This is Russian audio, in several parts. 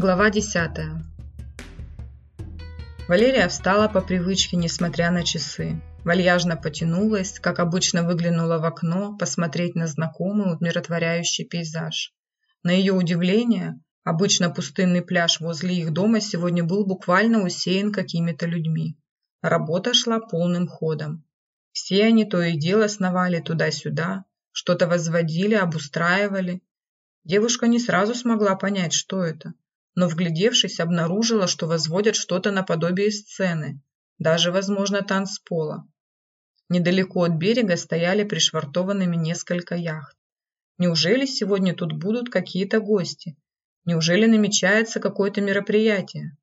Глава 10. Валерия встала по привычке, несмотря на часы. Вальяжно потянулась, как обычно выглянула в окно, посмотреть на знакомый умиротворяющий пейзаж. На ее удивление, обычно пустынный пляж возле их дома сегодня был буквально усеян какими-то людьми. Работа шла полным ходом. Все они то и дело сновали туда-сюда, что-то возводили, обустраивали. Девушка не сразу смогла понять, что это но, вглядевшись, обнаружила, что возводят что-то наподобие сцены, даже, возможно, танцпола. Недалеко от берега стояли пришвартованными несколько яхт. Неужели сегодня тут будут какие-то гости? Неужели намечается какое-то мероприятие?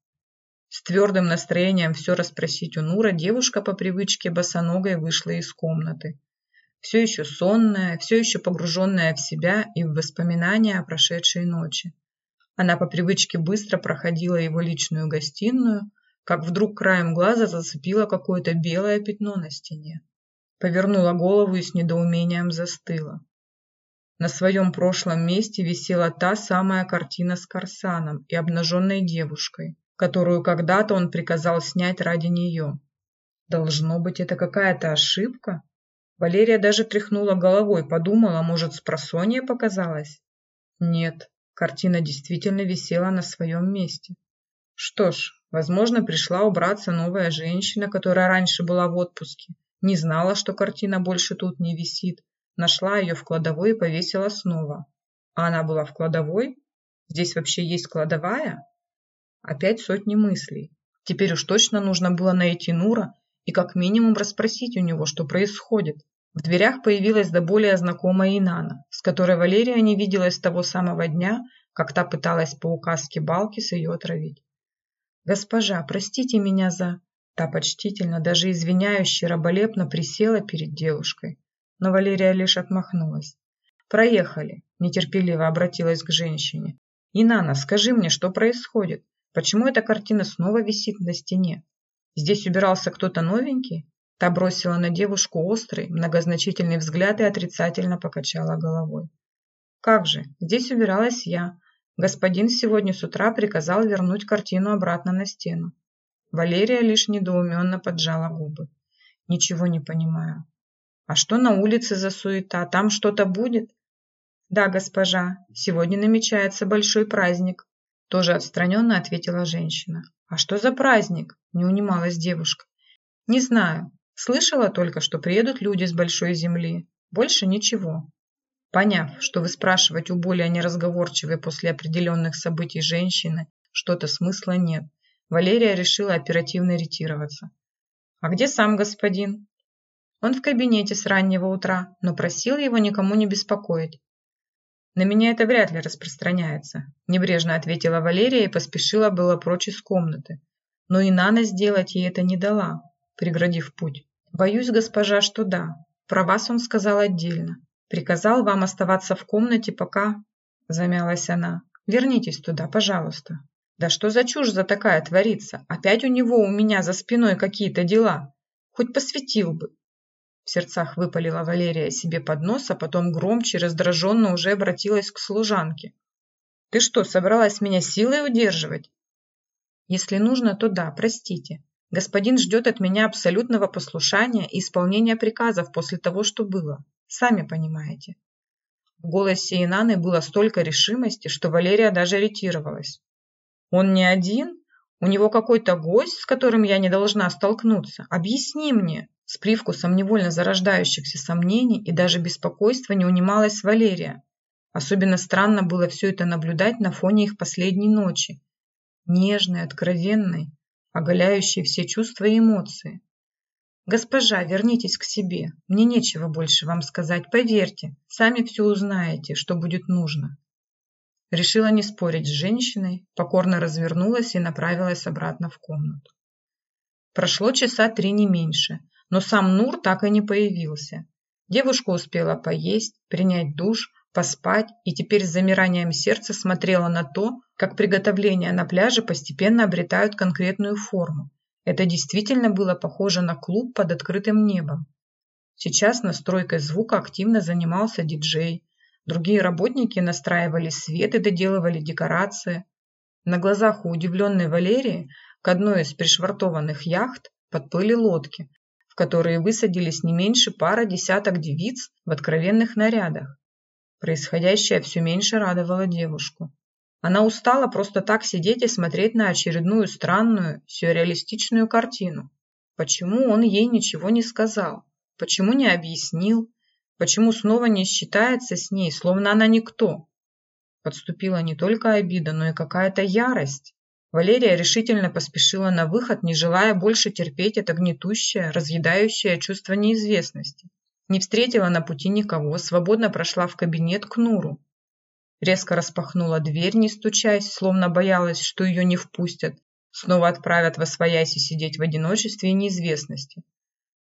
С твердым настроением все расспросить у Нура девушка по привычке босоногой вышла из комнаты. Все еще сонная, все еще погруженная в себя и в воспоминания о прошедшей ночи. Она по привычке быстро проходила его личную гостиную, как вдруг краем глаза зацепила какое-то белое пятно на стене. Повернула голову и с недоумением застыла. На своем прошлом месте висела та самая картина с Корсаном и обнаженной девушкой, которую когда-то он приказал снять ради нее. Должно быть, это какая-то ошибка? Валерия даже тряхнула головой, подумала, может, с просонья показалось? Нет, Картина действительно висела на своем месте. Что ж, возможно, пришла убраться новая женщина, которая раньше была в отпуске. Не знала, что картина больше тут не висит. Нашла ее в кладовой и повесила снова. А она была в кладовой? Здесь вообще есть кладовая? Опять сотни мыслей. Теперь уж точно нужно было найти Нура и как минимум расспросить у него, что происходит. В дверях появилась до более знакомая Инана, с которой Валерия не виделась с того самого дня, как та пыталась по указке Балкис ее отравить. «Госпожа, простите меня за...» Та почтительно, даже извиняюще, раболепно присела перед девушкой, но Валерия лишь отмахнулась. «Проехали», – нетерпеливо обратилась к женщине. «Инана, скажи мне, что происходит? Почему эта картина снова висит на стене? Здесь убирался кто-то новенький?» Та бросила на девушку острый, многозначительный взгляд и отрицательно покачала головой. «Как же, здесь убиралась я. Господин сегодня с утра приказал вернуть картину обратно на стену». Валерия лишь недоуменно поджала губы. «Ничего не понимаю. А что на улице за суета? Там что-то будет?» «Да, госпожа, сегодня намечается большой праздник», тоже отстраненно ответила женщина. «А что за праздник?» – не унималась девушка. «Не знаю. Слышала только, что приедут люди с большой земли. Больше ничего. Поняв, что вы спрашивать у более неразговорчивой после определенных событий женщины что-то смысла нет, Валерия решила оперативно ретироваться. «А где сам господин?» «Он в кабинете с раннего утра, но просил его никому не беспокоить». «На меня это вряд ли распространяется», – небрежно ответила Валерия и поспешила было прочь из комнаты. Но и Нана сделать ей это не дала, преградив путь. «Боюсь, госпожа, что да. Про вас он сказал отдельно. Приказал вам оставаться в комнате, пока...» Замялась она. «Вернитесь туда, пожалуйста». «Да что за чушь за такая творится? Опять у него у меня за спиной какие-то дела. Хоть посветил бы». В сердцах выпалила Валерия себе под нос, а потом громче, раздраженно уже обратилась к служанке. «Ты что, собралась меня силой удерживать?» «Если нужно, то да, простите. Господин ждет от меня абсолютного послушания и исполнения приказов после того, что было. Сами понимаете. В голосе Инаны было столько решимости, что Валерия даже ретировалась. Он не один? У него какой-то гость, с которым я не должна столкнуться? Объясни мне. С привкусом невольно зарождающихся сомнений и даже беспокойства не унималась Валерия. Особенно странно было все это наблюдать на фоне их последней ночи. Нежной, откровенной, оголяющий все чувства и эмоции. «Госпожа, вернитесь к себе. Мне нечего больше вам сказать. Поверьте, сами все узнаете, что будет нужно». Решила не спорить с женщиной, покорно развернулась и направилась обратно в комнату. Прошло часа три не меньше, но сам Нур так и не появился. Девушка успела поесть, принять душ, поспать и теперь с замиранием сердца смотрела на то, как приготовления на пляже постепенно обретают конкретную форму. Это действительно было похоже на клуб под открытым небом. Сейчас настройкой звука активно занимался диджей. Другие работники настраивали свет и доделывали декорации. На глазах у удивленной Валерии к одной из пришвартованных яхт подплыли лодки, в которые высадились не меньше пара десяток девиц в откровенных нарядах. Происходящее все меньше радовало девушку. Она устала просто так сидеть и смотреть на очередную странную, сюрреалистичную картину. Почему он ей ничего не сказал? Почему не объяснил? Почему снова не считается с ней, словно она никто? Подступила не только обида, но и какая-то ярость. Валерия решительно поспешила на выход, не желая больше терпеть это гнетущее, разъедающее чувство неизвестности. Не встретила на пути никого, свободно прошла в кабинет к Нуру. Резко распахнула дверь, не стучась, словно боялась, что ее не впустят, снова отправят во своясь сидеть в одиночестве и неизвестности.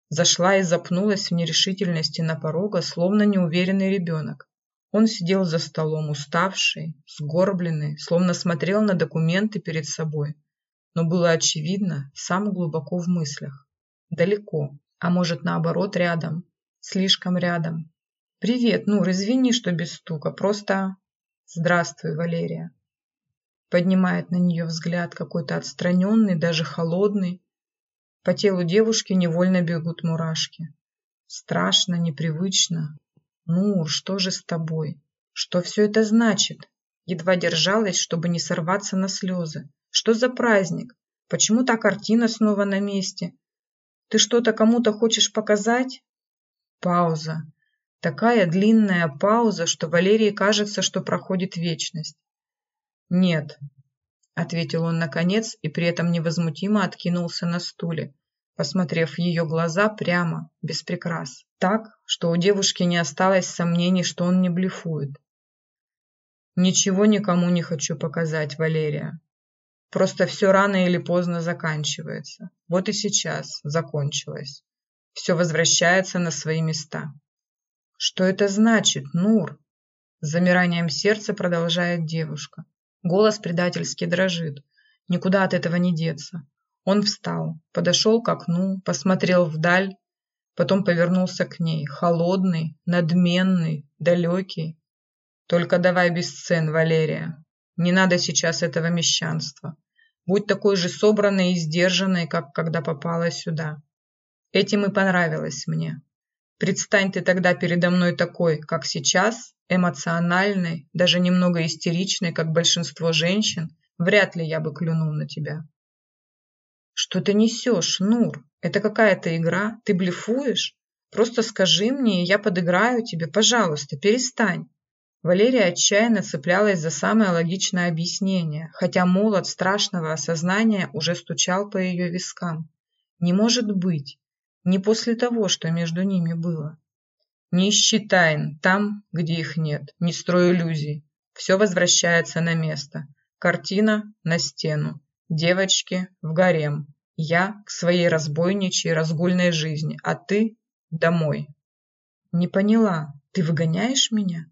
Зашла и запнулась в нерешительности на порога, словно неуверенный ребенок. Он сидел за столом, уставший, сгорбленный, словно смотрел на документы перед собой. Но было очевидно, сам глубоко в мыслях. Далеко, а может наоборот рядом, слишком рядом. «Привет, Нур, извини, что без стука, просто...» «Здравствуй, Валерия». Поднимает на нее взгляд какой-то отстраненный, даже холодный. По телу девушки невольно бегут мурашки. Страшно, непривычно. «Нур, что же с тобой? Что все это значит?» Едва держалась, чтобы не сорваться на слезы. «Что за праздник? Почему та картина снова на месте? Ты что-то кому-то хочешь показать?» Пауза. Такая длинная пауза, что Валерии кажется, что проходит вечность. «Нет», — ответил он наконец и при этом невозмутимо откинулся на стуле, посмотрев в ее глаза прямо, без прикрас, так, что у девушки не осталось сомнений, что он не блефует. «Ничего никому не хочу показать, Валерия. Просто все рано или поздно заканчивается. Вот и сейчас закончилось. Все возвращается на свои места». «Что это значит, Нур?» С замиранием сердца продолжает девушка. Голос предательски дрожит. Никуда от этого не деться. Он встал, подошел к окну, посмотрел вдаль, потом повернулся к ней, холодный, надменный, далекий. «Только давай без сцен, Валерия. Не надо сейчас этого мещанства. Будь такой же собранной и сдержанной, как когда попала сюда. Этим и понравилось мне. Предстань ты тогда передо мной такой, как сейчас, эмоциональной, даже немного истеричной, как большинство женщин, вряд ли я бы клюнул на тебя. Что ты несешь, Нур? Это какая-то игра? Ты блефуешь? Просто скажи мне, и я подыграю тебе. Пожалуйста, перестань. Валерия отчаянно цеплялась за самое логичное объяснение, хотя молот страшного осознания уже стучал по ее вискам. Не может быть. Не после того, что между ними было. Не ищи тайн там, где их нет. Не строй иллюзий. Все возвращается на место. Картина на стену. Девочки в гарем. Я к своей разбойничьей разгульной жизни, а ты домой. Не поняла, ты выгоняешь меня?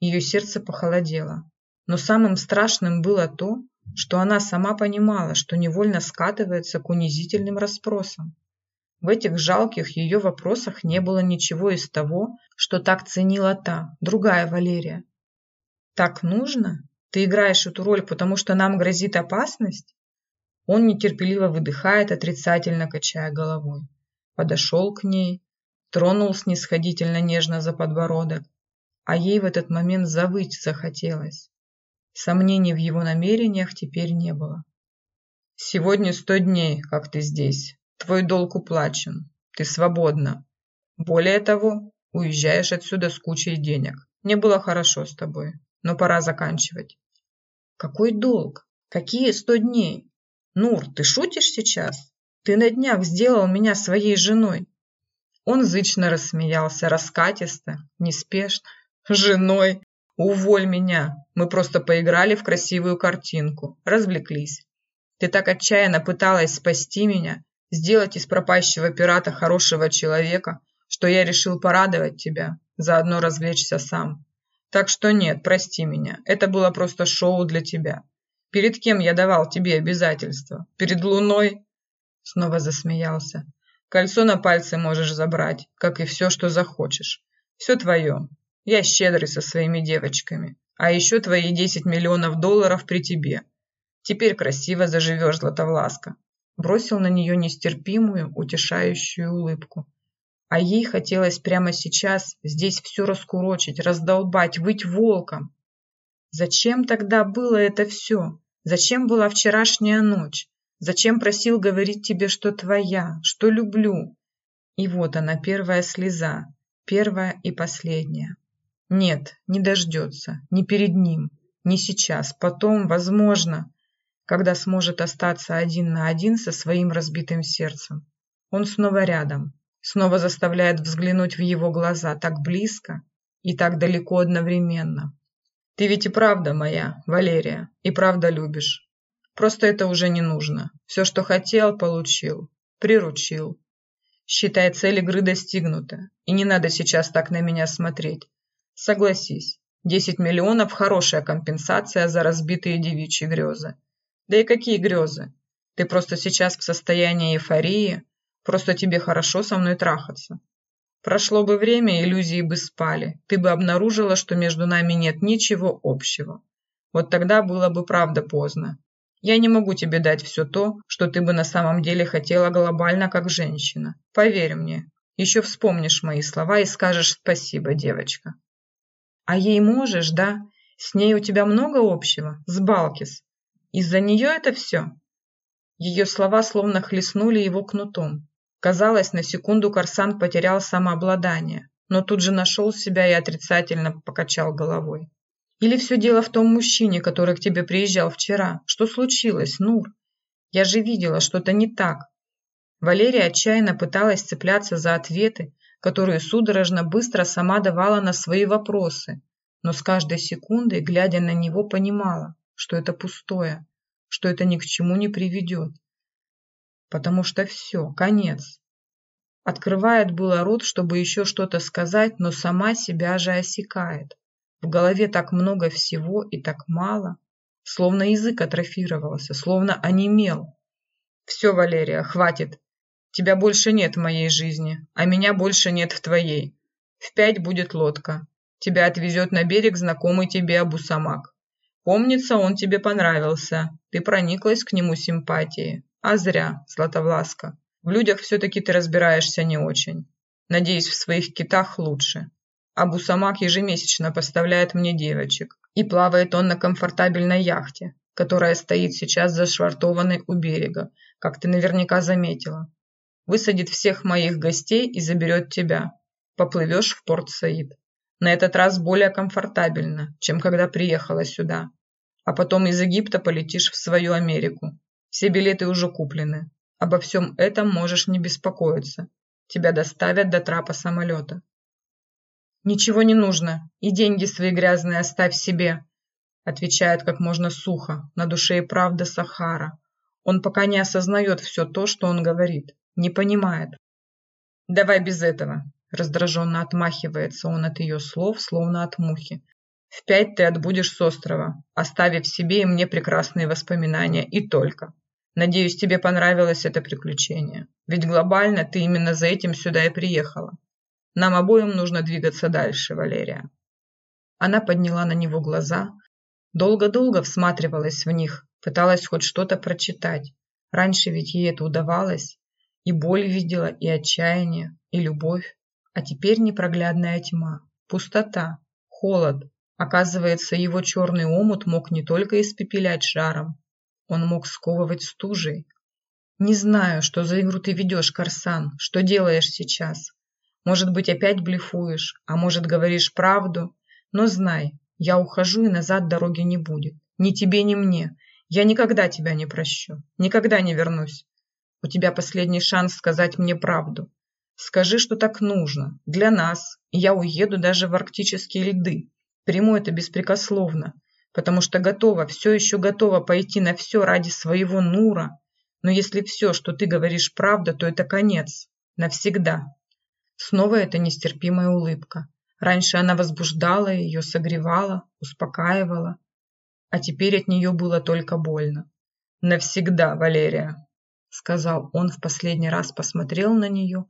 Ее сердце похолодело. Но самым страшным было то, что она сама понимала, что невольно скатывается к унизительным расспросам. В этих жалких ее вопросах не было ничего из того, что так ценила та, другая Валерия. «Так нужно? Ты играешь эту роль, потому что нам грозит опасность?» Он нетерпеливо выдыхает, отрицательно качая головой. Подошел к ней, тронул снисходительно нежно за подбородок, а ей в этот момент завыть захотелось. Сомнений в его намерениях теперь не было. «Сегодня сто дней, как ты здесь», Твой долг уплачен. Ты свободна. Более того, уезжаешь отсюда с кучей денег. Мне было хорошо с тобой, но пора заканчивать. Какой долг? Какие сто дней? Нур, ты шутишь сейчас? Ты на днях сделал меня своей женой. Он зычно рассмеялся, раскатисто, неспешно. Женой? Уволь меня. Мы просто поиграли в красивую картинку, развлеклись. Ты так отчаянно пыталась спасти меня, сделать из пропащего пирата хорошего человека, что я решил порадовать тебя, заодно развлечься сам. Так что нет, прости меня, это было просто шоу для тебя. Перед кем я давал тебе обязательства? Перед луной?» Снова засмеялся. «Кольцо на пальце можешь забрать, как и все, что захочешь. Все твое. Я щедрый со своими девочками. А еще твои 10 миллионов долларов при тебе. Теперь красиво заживешь, Златовласка. Бросил на нее нестерпимую, утешающую улыбку. А ей хотелось прямо сейчас здесь все раскурочить, раздолбать, выть волком. Зачем тогда было это все? Зачем была вчерашняя ночь? Зачем просил говорить тебе, что твоя, что люблю? И вот она, первая слеза, первая и последняя. Нет, не дождется, не перед ним, не сейчас, потом, возможно, когда сможет остаться один на один со своим разбитым сердцем. Он снова рядом, снова заставляет взглянуть в его глаза так близко и так далеко одновременно. Ты ведь и правда моя, Валерия, и правда любишь. Просто это уже не нужно. Все, что хотел, получил. Приручил. Считай, цель игры достигнута. И не надо сейчас так на меня смотреть. Согласись, 10 миллионов – хорошая компенсация за разбитые девичьи грезы. Да и какие грезы? Ты просто сейчас в состоянии эйфории, Просто тебе хорошо со мной трахаться. Прошло бы время, иллюзии бы спали. Ты бы обнаружила, что между нами нет ничего общего. Вот тогда было бы правда поздно. Я не могу тебе дать все то, что ты бы на самом деле хотела глобально как женщина. Поверь мне. Еще вспомнишь мои слова и скажешь спасибо, девочка. А ей можешь, да? С ней у тебя много общего? С Балкис. Из-за нее это все? Ее слова словно хлестнули его кнутом. Казалось, на секунду Корсан потерял самообладание, но тут же нашел себя и отрицательно покачал головой. «Или все дело в том мужчине, который к тебе приезжал вчера? Что случилось, Нур? Я же видела, что-то не так». Валерия отчаянно пыталась цепляться за ответы, которые судорожно быстро сама давала на свои вопросы, но с каждой секундой, глядя на него, понимала, что это пустое, что это ни к чему не приведет потому что все, конец. Открывает было рот, чтобы еще что-то сказать, но сама себя же осекает. В голове так много всего и так мало, словно язык атрофировался, словно онемел. «Все, Валерия, хватит. Тебя больше нет в моей жизни, а меня больше нет в твоей. В пять будет лодка. Тебя отвезет на берег знакомый тебе Абусамак. Помнится, он тебе понравился. Ты прониклась к нему симпатией. А зря, Златовласка. В людях все-таки ты разбираешься не очень. Надеюсь, в своих китах лучше. Абу Самак ежемесячно поставляет мне девочек. И плавает он на комфортабельной яхте, которая стоит сейчас зашвартованной у берега, как ты наверняка заметила. Высадит всех моих гостей и заберет тебя. Поплывешь в порт Саид. На этот раз более комфортабельно, чем когда приехала сюда. А потом из Египта полетишь в свою Америку. Все билеты уже куплены. Обо всем этом можешь не беспокоиться. Тебя доставят до трапа самолета. «Ничего не нужно. И деньги свои грязные оставь себе», отвечает как можно сухо. На душе и правда Сахара. Он пока не осознает все то, что он говорит. Не понимает. «Давай без этого», раздраженно отмахивается он от ее слов, словно от мухи. «В пять ты отбудешь с острова, оставив себе и мне прекрасные воспоминания, и только». Надеюсь, тебе понравилось это приключение. Ведь глобально ты именно за этим сюда и приехала. Нам обоим нужно двигаться дальше, Валерия. Она подняла на него глаза, долго-долго всматривалась в них, пыталась хоть что-то прочитать. Раньше ведь ей это удавалось. И боль видела, и отчаяние, и любовь. А теперь непроглядная тьма, пустота, холод. Оказывается, его черный омут мог не только испепелять жаром, он мог сковывать стужей. «Не знаю, что за игру ты ведешь, Корсан, что делаешь сейчас. Может быть, опять блефуешь, а может, говоришь правду. Но знай, я ухожу, и назад дороги не будет. Ни тебе, ни мне. Я никогда тебя не прощу. Никогда не вернусь. У тебя последний шанс сказать мне правду. Скажи, что так нужно. Для нас. я уеду даже в арктические льды. Приму это беспрекословно потому что готова, все еще готова пойти на все ради своего Нура. Но если все, что ты говоришь, правда, то это конец. Навсегда. Снова эта нестерпимая улыбка. Раньше она возбуждала ее, согревала, успокаивала. А теперь от нее было только больно. «Навсегда, Валерия», — сказал он в последний раз, посмотрел на нее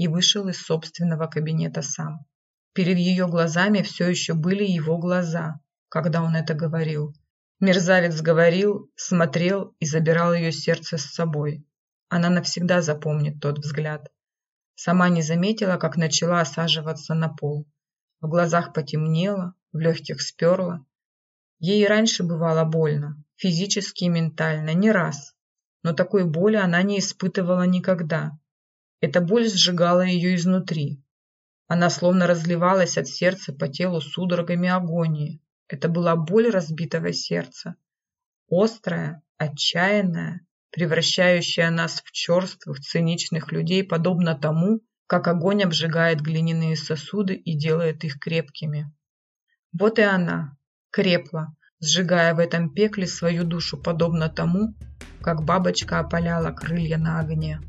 и вышел из собственного кабинета сам. Перед ее глазами все еще были его глаза, когда он это говорил. Мерзавец говорил, смотрел и забирал ее сердце с собой. Она навсегда запомнит тот взгляд. Сама не заметила, как начала осаживаться на пол. В глазах потемнело, в легких сперло. Ей раньше бывало больно, физически и ментально, не раз. Но такой боли она не испытывала никогда. Эта боль сжигала ее изнутри. Она словно разливалась от сердца по телу судорогами агонии. Это была боль разбитого сердца. Острая, отчаянная, превращающая нас в черствых, циничных людей, подобно тому, как огонь обжигает глиняные сосуды и делает их крепкими. Вот и она, крепла, сжигая в этом пекле свою душу, подобно тому, как бабочка опаляла крылья на огне.